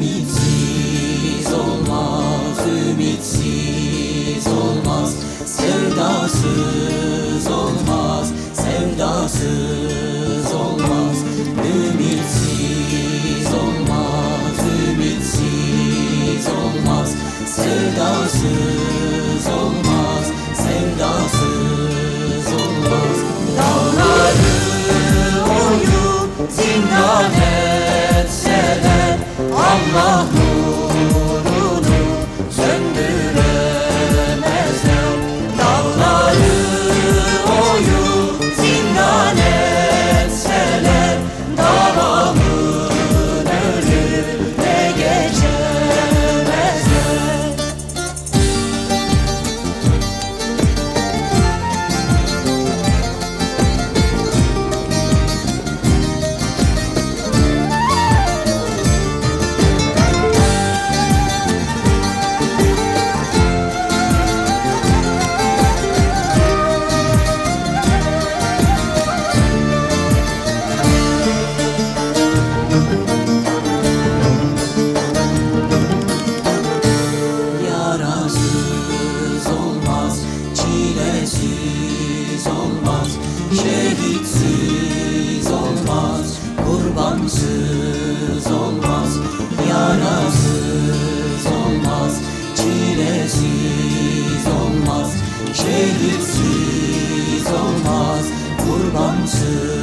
needs you. Şehitsiz olmaz, kurbansız olmaz Yarasız olmaz, çilesiz olmaz Şehitsiz olmaz, kurbansız